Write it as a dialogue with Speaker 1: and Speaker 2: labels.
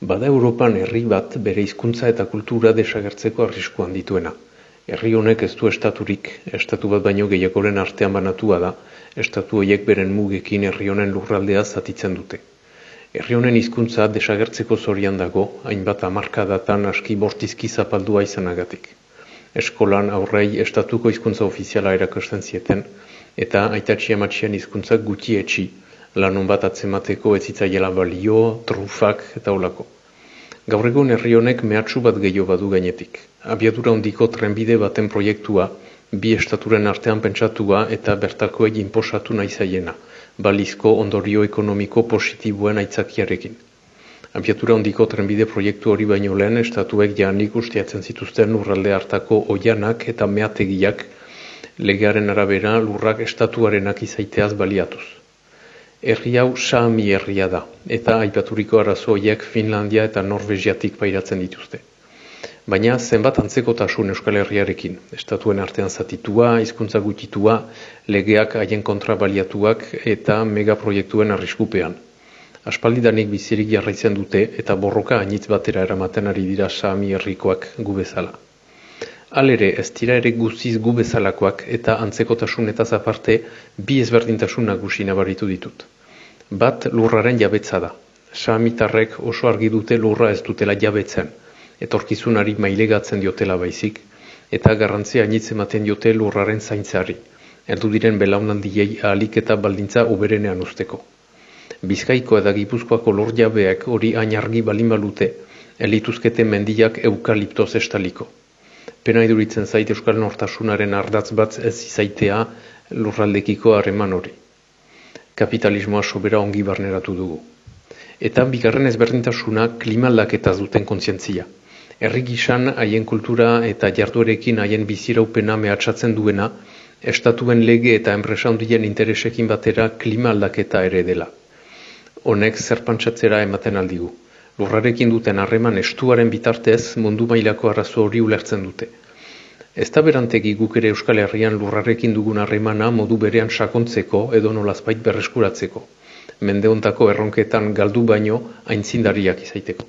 Speaker 1: Bada Europan herri bat bere hizkuntza eta kultura desagertzeko arriskuan dituena. Herri honek ez du estaturik, estatu bat baino gehiagoren artean banatua da, estatu horiek beren mugekin herri honen lurraldea zatitzen dute. Herri honen hizkuntza desagertzeko zorian dago, hainbat datan aski bortizki zapaldua izanagatik. Eskolan aurrei estatuko hizkuntza ofiziala erakusten zieten, eta aitatxi amatxian hizkuntzak gutxi etxi, lanon bat atzemateko ez balio, trufak eta olako. Gaur egun herri honek mehatxu bat gehiago badu gainetik. Abiadura hondiko trenbide baten proiektua, bi estaturen artean pentsatua eta bertakoei inposatu nahi zaiena, balizko ondorio ekonomiko positiboen aitzakiarekin. Abiatura hondiko trenbide proiektu hori baino lehen estatuek janik ustiatzen zituzten lurralde hartako oianak eta meategiak legearen arabera lurrak estatuarenak izaiteaz baliatuz. Herri hau Sami herria da, eta aipaturiko arazoiek Finlandia eta Norvegiatik pairatzen dituzte. Baina zenbat antzekotasun Euskal Herriarekin, estatuen artean zatitua, hizkuntza gutitua, legeak haien kontra baliatuak eta megaproiektuen arriskupean. Aspaldidanik bizirik jarraitzen dute eta borroka ainitz batera eramaten ari dira Sami herrikoak gu bezala. Alere, ez dira ere guziz gu bezalakoak eta antzekotasun eta zaparte bi ezberdintasun nagusi nabaritu ditut. Bat lurraren jabetza da. Samitarrek oso argi dute lurra ez dutela jabetzen, etorkizunari mailegatzen diotela baizik, eta garrantzia anitzen ematen diote lurraren zaintzari, erdu diren belaunaldiei ahalik eta baldintza uberenean usteko. Bizkaiko eta gipuzkoako lur jabeak hori ainargi balin balute, elituzkete mendiak eukaliptoz estaliko. Pena iduritzen zait Euskal Nortasunaren ardatz bat ez izaitea lurraldekiko harreman hori kapitalismoa sobera ongi barneratu dugu. Eta bigarren ezberdintasuna klimaldaketaz duten kontzientzia. Herri gisan haien kultura eta jarduerekin haien biziraupena mehatxatzen duena, estatuen lege eta enpresa hundien interesekin batera klima aldaketa ere dela. Honek zerpantsatzera ematen aldigu. Lurrarekin duten harreman estuaren bitartez mundu mailako arrazo hori ulertzen dute. Ez da berantegi guk ere Euskal Herrian lurrarekin dugun harremana modu berean sakontzeko edo nolazbait berreskuratzeko. Mendeontako erronketan galdu baino aintzindariak izaiteko.